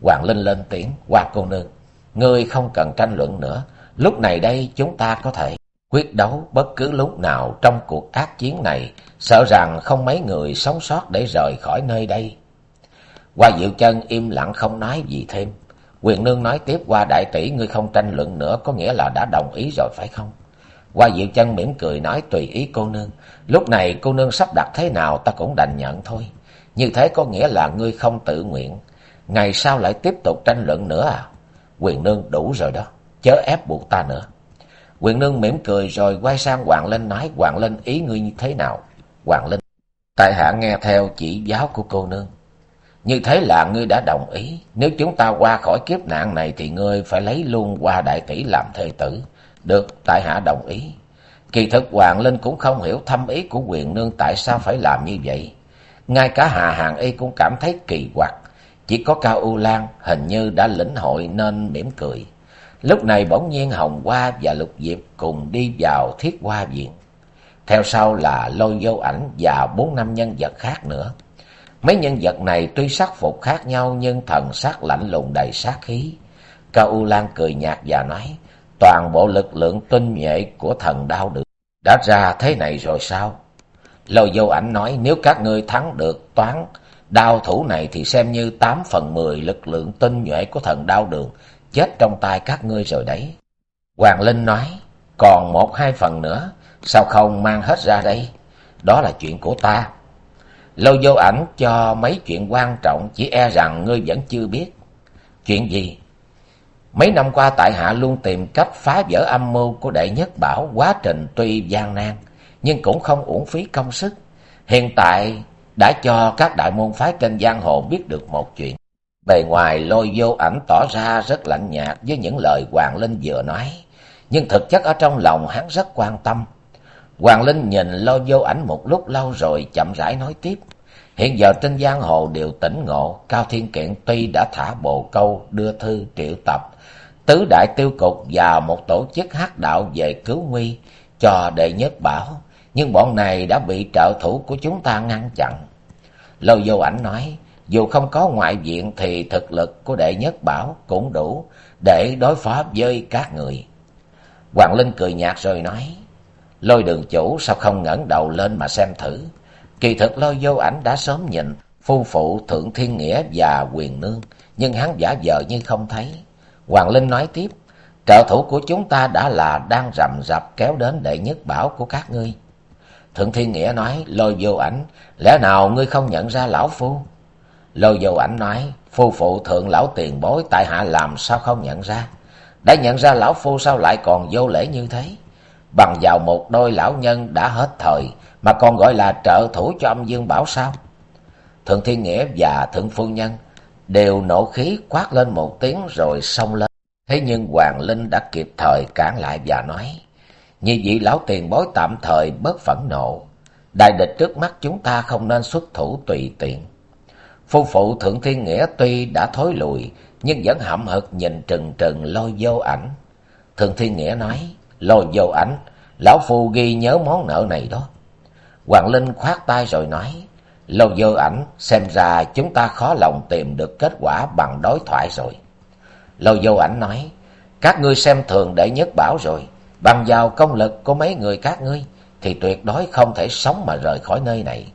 Hoàng Linh lên tiếng, qua cô nương, ngươi không cần tranh luận nữa, lúc này đây chúng ta có thể quyết đấu bất cứ lúc nào trong cuộc ác chiến này, sợ rằng không mấy người sống sót để rời khỏi nơi đây. Qua Diệu Chân im lặng không nói gì thêm. Quyền nương nói tiếp qua đại tỷ ngươi không tranh luận nữa có nghĩa là đã đồng ý rồi phải không? Qua Diệu Chân mỉm cười nói tùy ý cô nương. Lúc này cô nương sắp đặt thế nào ta cũng đành nhận thôi. Như thế có nghĩa là ngươi không tự nguyện. Ngày sau lại tiếp tục tranh luận nữa à? Quyền nương đủ rồi đó. Chớ ép buộc ta nữa. Quyền nương mỉm cười rồi quay sang Hoàng Linh nói Hoàng Linh ý ngươi như thế nào? Hoàng Linh. Tại hạ nghe theo chỉ giáo của cô nương. Như thế là ngươi đã đồng ý. Nếu chúng ta qua khỏi kiếp nạn này thì ngươi phải lấy luôn qua đại tỷ làm thê tử. Được, tại hạ đồng ý. Kỳ thực Hoàng Linh cũng không hiểu thâm ý của quyền nương tại sao phải làm như vậy. Ngay cả Hà Hàng Y cũng cảm thấy kỳ quặc. Chỉ có Cao U Lan hình như đã lĩnh hội nên mỉm cười. Lúc này bỗng nhiên Hồng Hoa và Lục Diệp cùng đi vào thiết hoa viện. Theo sau là lôi vô ảnh và bốn năm nhân vật khác nữa. Mấy nhân vật này tuy sắc phục khác nhau nhưng thần sắc lạnh lùng đầy sát khí. Cao U Lan cười nhạt và nói, toàn bộ lực lượng tinh nhuệ của thần đao được. Đã ra thế này rồi sao? Lôi vô ảnh nói nếu các ngươi thắng được toán đao thủ này thì xem như tám phần mười lực lượng tinh nhuệ của thần đao đường chết trong tay các ngươi rồi đấy. Hoàng Linh nói, còn một hai phần nữa, sao không mang hết ra đây? Đó là chuyện của ta. Lâu vô ảnh cho mấy chuyện quan trọng, chỉ e rằng ngươi vẫn chưa biết. Chuyện gì? Mấy năm qua tại hạ luôn tìm cách phá vỡ âm mưu của đệ nhất bảo, quá trình tuy gian nan, nhưng cũng không uổng phí công sức. Hiện tại đã cho các đại môn phái trên giang hồ biết được một chuyện. Bề ngoài lôi vô ảnh tỏ ra rất lạnh nhạt với những lời Hoàng Linh vừa nói, nhưng thực chất ở trong lòng hắn rất quan tâm. Hoàng Linh nhìn lôi vô ảnh một lúc lâu rồi chậm rãi nói tiếp. Hiện giờ trên giang hồ đều tỉnh ngộ, Cao Thiên Kiện tuy đã thả bồ câu, đưa thư, triệu tập, tứ đại tiêu cục và một tổ chức hắc đạo về cứu nguy cho đệ nhất bảo, nhưng bọn này đã bị trợ thủ của chúng ta ngăn chặn. Lâu vô ảnh nói, dù không có ngoại viện thì thực lực của đệ nhất bảo cũng đủ để đối phó với các người. Hoàng Linh cười nhạt rồi nói, lôi đường chủ sao không ngẩng đầu lên mà xem thử. Kỳ thực lôi vô ảnh đã sớm nhìn phu phụ Thượng Thiên Nghĩa và Quyền Nương, nhưng hắn giả vờ như không thấy. Hoàng Linh nói tiếp, trợ thủ của chúng ta đã là đang rầm rập kéo đến đệ nhất bảo của các ngươi. Thượng Thiên Nghĩa nói, lôi vô ảnh, lẽ nào ngươi không nhận ra lão phu? Lô vô ảnh nói, phu phụ thượng lão tiền bối tại hạ làm sao không nhận ra? Đã nhận ra lão phu sao lại còn vô lễ như thế? Bằng vào một đôi lão nhân đã hết thời, mà còn gọi là trợ thủ cho âm dương bảo sao? Thượng Thiên Nghĩa và Thượng Phu Nhân đều nổ khí quát lên một tiếng rồi xông lên. Thế nhưng Hoàng Linh đã kịp thời cản lại và nói, như vị lão tiền bối tạm thời bớt phẫn nộ, đại địch trước mắt chúng ta không nên xuất thủ tùy tiện. Phu phụ Thượng Thiên Nghĩa tuy đã thối lùi, nhưng vẫn hậm hực nhìn trừng trừng lôi vô ảnh. Thượng Thiên Nghĩa nói, lôi vô ảnh, lão phu ghi nhớ món nợ này đó. Hoàng Linh khoát tay rồi nói, lôi vô ảnh, xem ra chúng ta khó lòng tìm được kết quả bằng đối thoại rồi. Lôi vô ảnh nói, các ngươi xem thường để nhất bảo rồi, bằng vào công lực của mấy người các ngươi, thì tuyệt đối không thể sống mà rời khỏi nơi này.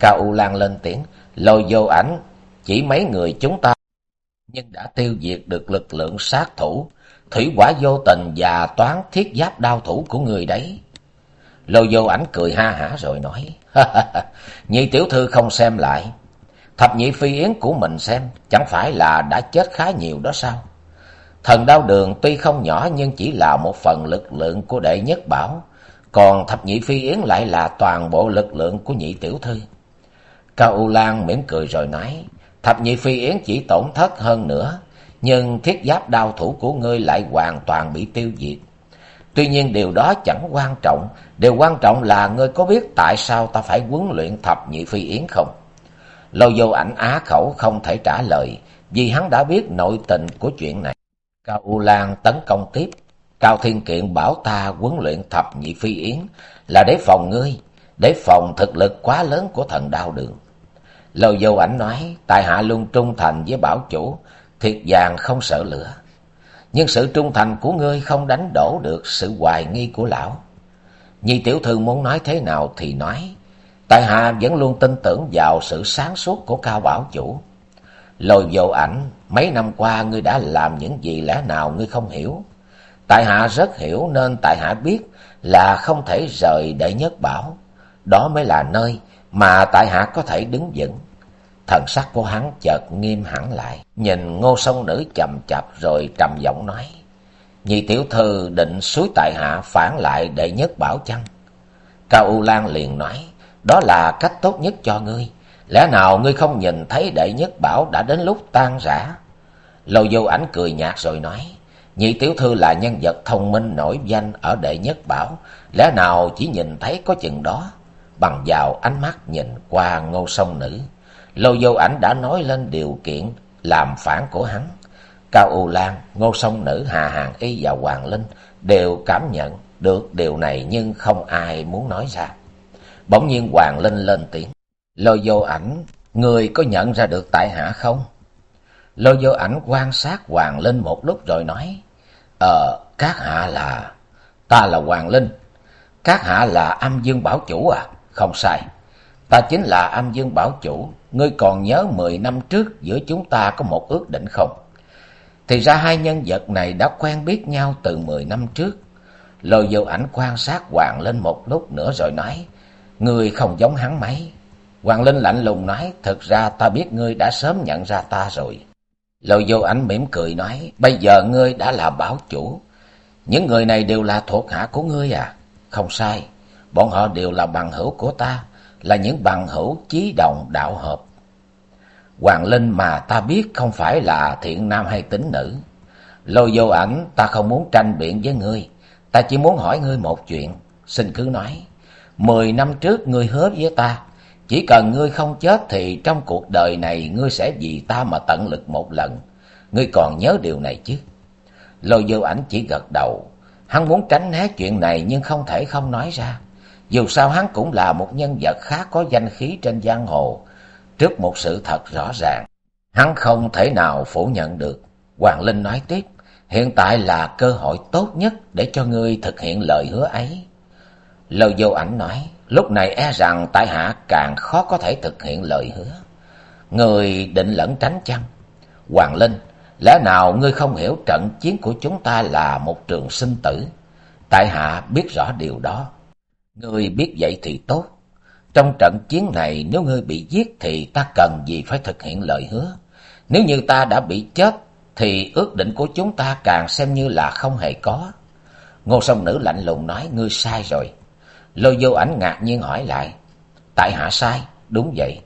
Cao U Lan lên tiếng, lôi vô ảnh, chỉ mấy người chúng ta, nhưng đã tiêu diệt được lực lượng sát thủ, thủy quả vô tình và toán thiết giáp đao thủ của người đấy. Lôi vô ảnh cười ha hả rồi nói, nhị tiểu thư không xem lại, thập nhị phi yến của mình xem, chẳng phải là đã chết khá nhiều đó sao? Thần đao đường tuy không nhỏ nhưng chỉ là một phần lực lượng của đệ nhất bảo, còn thập nhị phi yến lại là toàn bộ lực lượng của nhị tiểu thư. Cao U Lan mỉm cười rồi nói, thập nhị phi yến chỉ tổn thất hơn nữa, nhưng thiết giáp đao thủ của ngươi lại hoàn toàn bị tiêu diệt. Tuy nhiên điều đó chẳng quan trọng, điều quan trọng là ngươi có biết tại sao ta phải huấn luyện thập nhị phi yến không? Lâu vô ảnh á khẩu không thể trả lời, vì hắn đã biết nội tình của chuyện này. Cao U Lan tấn công tiếp, Cao Thiên Kiện bảo ta huấn luyện thập nhị phi yến là để phòng ngươi, để phòng thực lực quá lớn của thần đao đường. Lâu vô ảnh nói, tại hạ luôn trung thành với bảo chủ, thiệt vàng không sợ lửa. Nhưng sự trung thành của ngươi không đánh đổ được sự hoài nghi của lão. Nhi tiểu thư muốn nói thế nào thì nói, tại hạ vẫn luôn tin tưởng vào sự sáng suốt của cao bảo chủ. Lôi vô ảnh, mấy năm qua ngươi đã làm những gì lẽ nào ngươi không hiểu. Tại hạ rất hiểu nên tại hạ biết là không thể rời đệ nhất bảo. Đó mới là nơi mà tại hạ có thể đứng vững. Thần sắc của hắn chợt nghiêm hẳn lại, nhìn ngô sông nữ chậm chập rồi trầm giọng nói. Nhị tiểu thư định suối tại hạ phản lại đệ nhất bảo chăng? Cao U Lan liền nói, đó là cách tốt nhất cho ngươi. Lẽ nào ngươi không nhìn thấy đệ nhất bảo đã đến lúc tan rã? Lầu vô ảnh cười nhạt rồi nói, nhị tiểu thư là nhân vật thông minh nổi danh ở đệ nhất bảo, lẽ nào chỉ nhìn thấy có chừng đó? Bằng vào ánh mắt nhìn qua ngô sông nữ. Lô vô ảnh đã nói lên điều kiện làm phản của hắn. Cao U Lan, Ngô Sông Nữ, Hà Hàng Y và Hoàng Linh đều cảm nhận được điều này nhưng không ai muốn nói ra. Bỗng nhiên Hoàng Linh lên tiếng. Lô vô ảnh, người có nhận ra được tại hạ không? Lô vô ảnh quan sát Hoàng Linh một lúc rồi nói. Ờ, các hạ là... Ta là Hoàng Linh. Các hạ là âm dương bảo chủ à? Không sai. Ta chính là âm dương bảo chủ, ngươi còn nhớ mười năm trước giữa chúng ta có một ước định không? Thì ra hai nhân vật này đã quen biết nhau từ mười năm trước. Lôi vô ảnh quan sát Hoàng Linh một lúc nữa rồi nói, ngươi không giống hắn mấy. Hoàng Linh lạnh lùng nói, thực ra ta biết ngươi đã sớm nhận ra ta rồi. Lôi vô ảnh mỉm cười nói, bây giờ ngươi đã là bảo chủ. Những người này đều là thuộc hạ của ngươi à? Không sai, bọn họ đều là bằng hữu của ta là những bằng hữu chí đồng đạo hợp. Hoàng Linh mà ta biết không phải là thiện nam hay tính nữ. Lôi vô ảnh, ta không muốn tranh biện với ngươi. Ta chỉ muốn hỏi ngươi một chuyện. Xin cứ nói. Mười năm trước ngươi hứa với ta. Chỉ cần ngươi không chết thì trong cuộc đời này ngươi sẽ vì ta mà tận lực một lần. Ngươi còn nhớ điều này chứ? Lôi vô ảnh chỉ gật đầu. Hắn muốn tránh né chuyện này nhưng không thể không nói ra. Dù sao hắn cũng là một nhân vật khá có danh khí trên giang hồ. Trước một sự thật rõ ràng, hắn không thể nào phủ nhận được. Hoàng Linh nói tiếp, hiện tại là cơ hội tốt nhất để cho ngươi thực hiện lời hứa ấy. Lời vô ảnh nói, lúc này e rằng tại hạ càng khó có thể thực hiện lời hứa. Người định lẫn tránh chăng? Hoàng Linh, lẽ nào ngươi không hiểu trận chiến của chúng ta là một trường sinh tử? Tại hạ biết rõ điều đó. Ngươi biết vậy thì tốt. Trong trận chiến này nếu ngươi bị giết thì ta cần gì phải thực hiện lời hứa. Nếu như ta đã bị chết thì ước định của chúng ta càng xem như là không hề có. Ngô sông nữ lạnh lùng nói ngươi sai rồi. Lôi vô ảnh ngạc nhiên hỏi lại. Tại hạ sai, đúng vậy.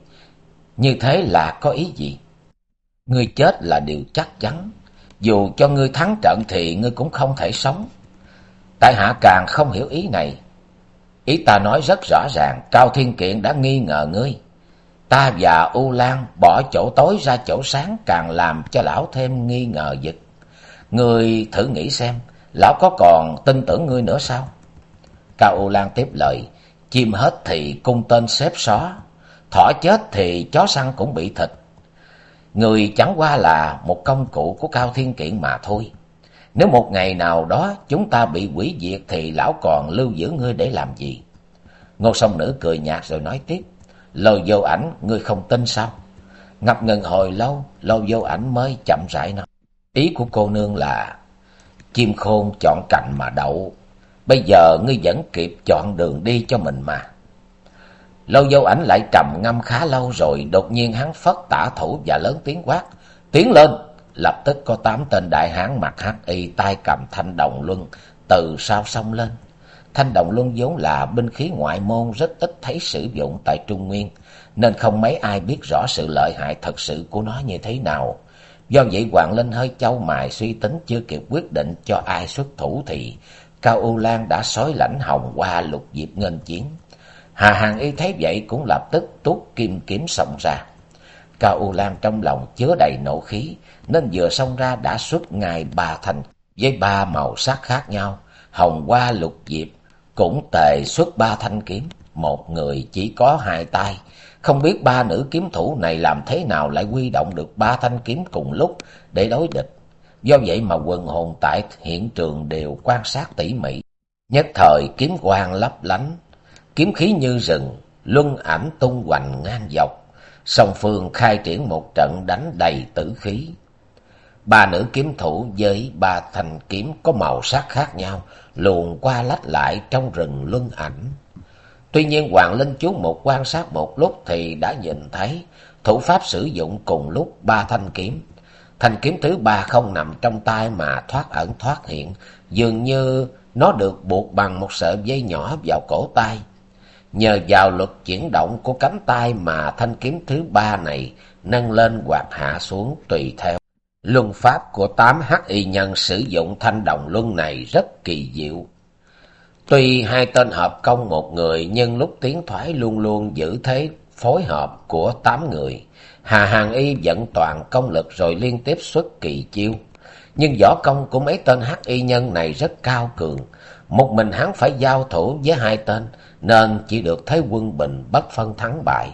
Như thế là có ý gì? Ngươi chết là điều chắc chắn. Dù cho ngươi thắng trận thì ngươi cũng không thể sống. Tại hạ càng không hiểu ý này. Ý ta nói rất rõ ràng, Cao Thiên Kiện đã nghi ngờ ngươi. Ta và U Lan bỏ chỗ tối ra chỗ sáng càng làm cho lão thêm nghi ngờ giật. Ngươi thử nghĩ xem, lão có còn tin tưởng ngươi nữa sao? Cao U Lan tiếp lời, chim hết thì cung tên xếp xó, thỏ chết thì chó săn cũng bị thịt. Người chẳng qua là một công cụ của Cao Thiên Kiện mà thôi. Nếu một ngày nào đó chúng ta bị quỷ diệt thì lão còn lưu giữ ngươi để làm gì? Ngô sông nữ cười nhạt rồi nói tiếp. Lôi vô ảnh ngươi không tin sao? Ngập ngừng hồi lâu, lôi vô ảnh mới chậm rãi nói. Ý của cô nương là chim khôn chọn cành mà đậu. Bây giờ ngươi vẫn kịp chọn đường đi cho mình mà. Lâu vô ảnh lại trầm ngâm khá lâu rồi, đột nhiên hắn phất tả thủ và lớn tiếng quát. Tiến lên! Lập tức có tám tên đại hán mặc hắc y tay cầm thanh đồng luân từ sau sông lên thanh đồng luân vốn là binh khí ngoại môn rất ít thấy sử dụng tại Trung Nguyên, nên không mấy ai biết rõ sự lợi hại thật sự của nó như thế nào. Do vậy Hoàng Linh hơi châu mài suy tính chưa kịp quyết định cho ai xuất thủ thì Cao U Lan đã sói lãnh hồng qua lục diệp nghênh chiến. Hà Hàng Y thấy vậy cũng lập tức tuốt kim kiếm xông ra. Cao U Lan trong lòng chứa đầy nộ khí, nên vừa xông ra đã xuất ngài ba thanh với ba màu sắc khác nhau, hồng hoa lục diệp, cũng tề xuất ba thanh kiếm, một người chỉ có hai tay. Không biết ba nữ kiếm thủ này làm thế nào lại quy động được ba thanh kiếm cùng lúc để đối địch. Do vậy mà quần hồn tại hiện trường đều quan sát tỉ mỉ. Nhất thời kiếm quang lấp lánh, kiếm khí như rừng, luân ảnh tung hoành ngang dọc. Song phương khai triển một trận đánh đầy tử khí. Ba nữ kiếm thủ với ba thanh kiếm có màu sắc khác nhau, luồn qua lách lại trong rừng luân ảnh. Tuy nhiên Hoàng Linh chú một quan sát một lúc thì đã nhìn thấy thủ pháp sử dụng cùng lúc ba thanh kiếm. Thanh kiếm thứ ba không nằm trong tay mà thoát ẩn thoát hiện, dường như nó được buộc bằng một sợi dây nhỏ vào cổ tay. Nhờ vào luật chuyển động của cánh tay mà thanh kiếm thứ ba này nâng lên hoặc hạ xuống tùy theo. Luân pháp của tám hắc y nhân sử dụng thanh đồng luân này rất kỳ diệu. Tuy hai tên hợp công một người nhưng lúc tiến thoái luôn luôn giữ thế phối hợp của tám người. Hà Hàng Y dẫn toàn công lực rồi liên tiếp xuất kỳ chiêu. Nhưng võ công của mấy tên hắc y nhân này rất cao cường. Một mình hắn phải giao thủ với hai tên nên chỉ được thấy quân bình bất phân thắng bại.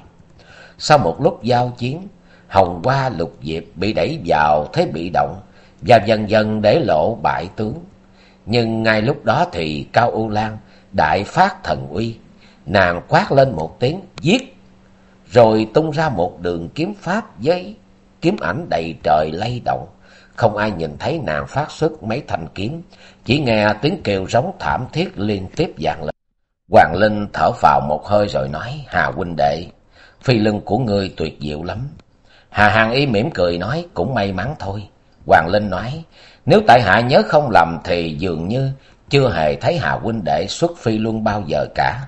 Sau một lúc giao chiến, Hồng Hoa Lục Diệp bị đẩy vào thế bị động và dần dần để lộ bại tướng. Nhưng ngay lúc đó thì Cao U Lan đại phát thần uy, nàng quát lên một tiếng giết, rồi tung ra một đường kiếm pháp với kiếm ảnh đầy trời lay động. Không ai nhìn thấy nàng phát xuất mấy thanh kiếm, chỉ nghe tiếng kêu rống thảm thiết liên tiếp vang lên. Hoàng Linh thở vào một hơi rồi nói, Hà huynh đệ, phi lưng của ngươi tuyệt diệu lắm. Hà Hàng Y mỉm cười nói, cũng may mắn thôi. Hoàng Linh nói, nếu tại hạ nhớ không lầm thì dường như chưa hề thấy Hà huynh đệ xuất phi luân bao giờ cả.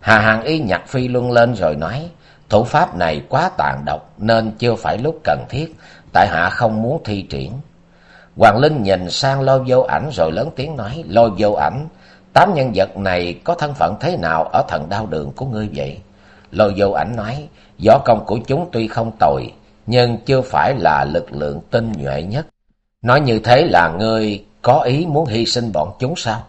Hà Hàng Y nhặt phi luân lên rồi nói, thủ pháp này quá tàn độc nên chưa phải lúc cần thiết, tại hạ không muốn thi triển. Hoàng Linh nhìn sang lôi vô ảnh rồi lớn tiếng nói, lôi vô ảnh, tám nhân vật này có thân phận thế nào ở thần đao đường của ngươi vậy? Lôi vô ảnh nói, võ công của chúng tuy không tồi, nhưng chưa phải là lực lượng tinh nhuệ nhất. Nói như thế là ngươi có ý muốn hy sinh bọn chúng sao?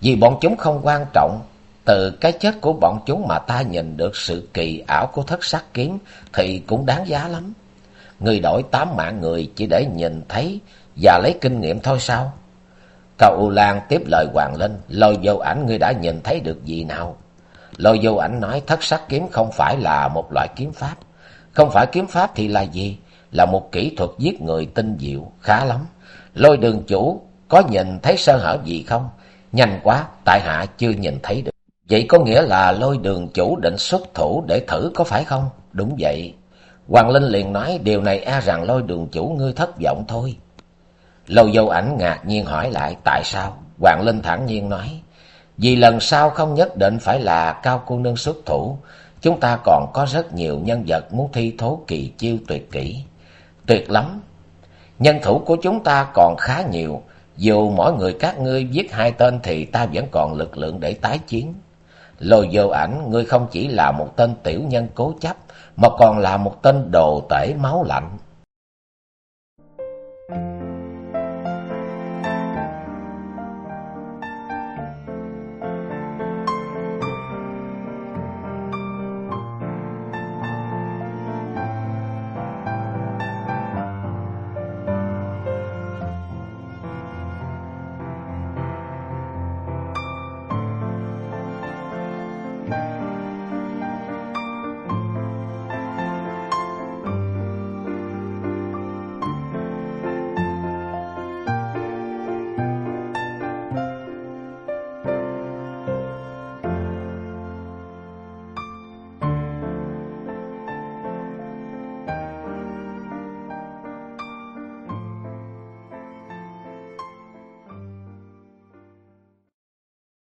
Vì bọn chúng không quan trọng, từ cái chết của bọn chúng mà ta nhìn được sự kỳ ảo của thất sắc kiếm thì cũng đáng giá lắm. Người đổi tám mạng người chỉ để nhìn thấy và lấy kinh nghiệm thôi sao? Cao U Lan tiếp lời Hoàng Linh, lôi vô ảnh ngươi đã nhìn thấy được gì nào? Lôi vô ảnh nói thất sắc kiếm không phải là một loại kiếm pháp. Không phải kiếm pháp thì là gì? Là một kỹ thuật giết người tinh diệu, khá lắm. Lôi đường chủ có nhìn thấy sơ hở gì không? Nhanh quá, tại hạ chưa nhìn thấy được. Vậy có nghĩa là lôi đường chủ định xuất thủ để thử có phải không? Đúng vậy. Hoàng Linh liền nói điều này e rằng lôi đường chủ ngươi thất vọng thôi. Lôi dâu ảnh ngạc nhiên hỏi lại tại sao? Hoàng Linh thẳng nhiên nói. Vì lần sau không nhất định phải là cao cô nương xuất thủ. Chúng ta còn có rất nhiều nhân vật muốn thi thố kỳ chiêu tuyệt kỹ. Tuyệt lắm. Nhân thủ của chúng ta còn khá nhiều. Dù mỗi người các ngươi giết hai tên thì ta vẫn còn lực lượng để tái chiến. Lôi vô ảnh, ngươi không chỉ là một tên tiểu nhân cố chấp, mà còn là một tên đồ tể máu lạnh.